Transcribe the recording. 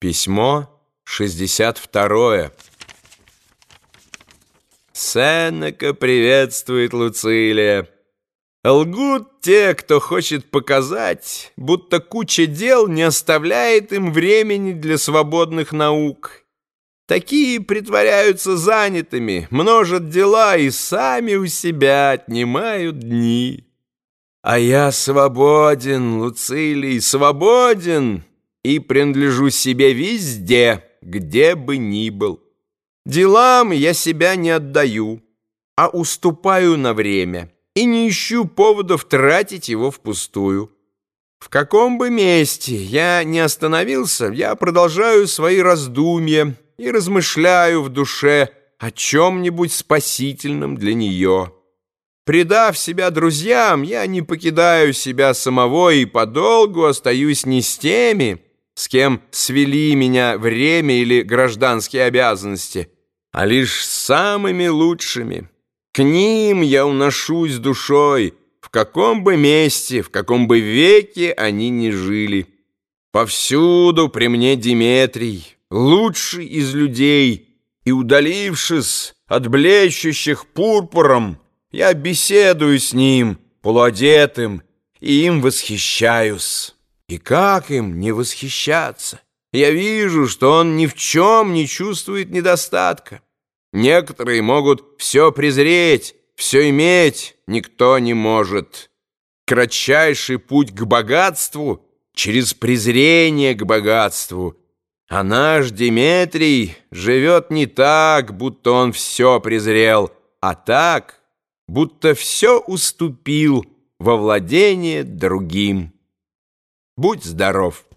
Письмо 62. Сенека приветствует Луцилия. Лгут те, кто хочет показать, будто куча дел не оставляет им времени для свободных наук. Такие притворяются занятыми, множат дела и сами у себя отнимают дни. А я свободен, Луцилий, свободен, и принадлежу себе везде, где бы ни был. Делам я себя не отдаю, а уступаю на время и не ищу поводов тратить его впустую. В каком бы месте я не остановился, я продолжаю свои раздумья и размышляю в душе о чем-нибудь спасительном для нее. Предав себя друзьям, я не покидаю себя самого и подолгу остаюсь не с теми, с кем свели меня время или гражданские обязанности, а лишь с самыми лучшими. К ним я уношусь душой, в каком бы месте, в каком бы веке они ни жили. Повсюду при мне Диметрий, лучший из людей, и, удалившись от блещущих пурпуром, я беседую с ним, полуодетым, и им восхищаюсь». И как им не восхищаться? Я вижу, что он ни в чем не чувствует недостатка. Некоторые могут все презреть, все иметь, никто не может. Кратчайший путь к богатству через презрение к богатству. А наш Диметрий живет не так, будто он все презрел, а так, будто все уступил во владение другим. Будь здоров!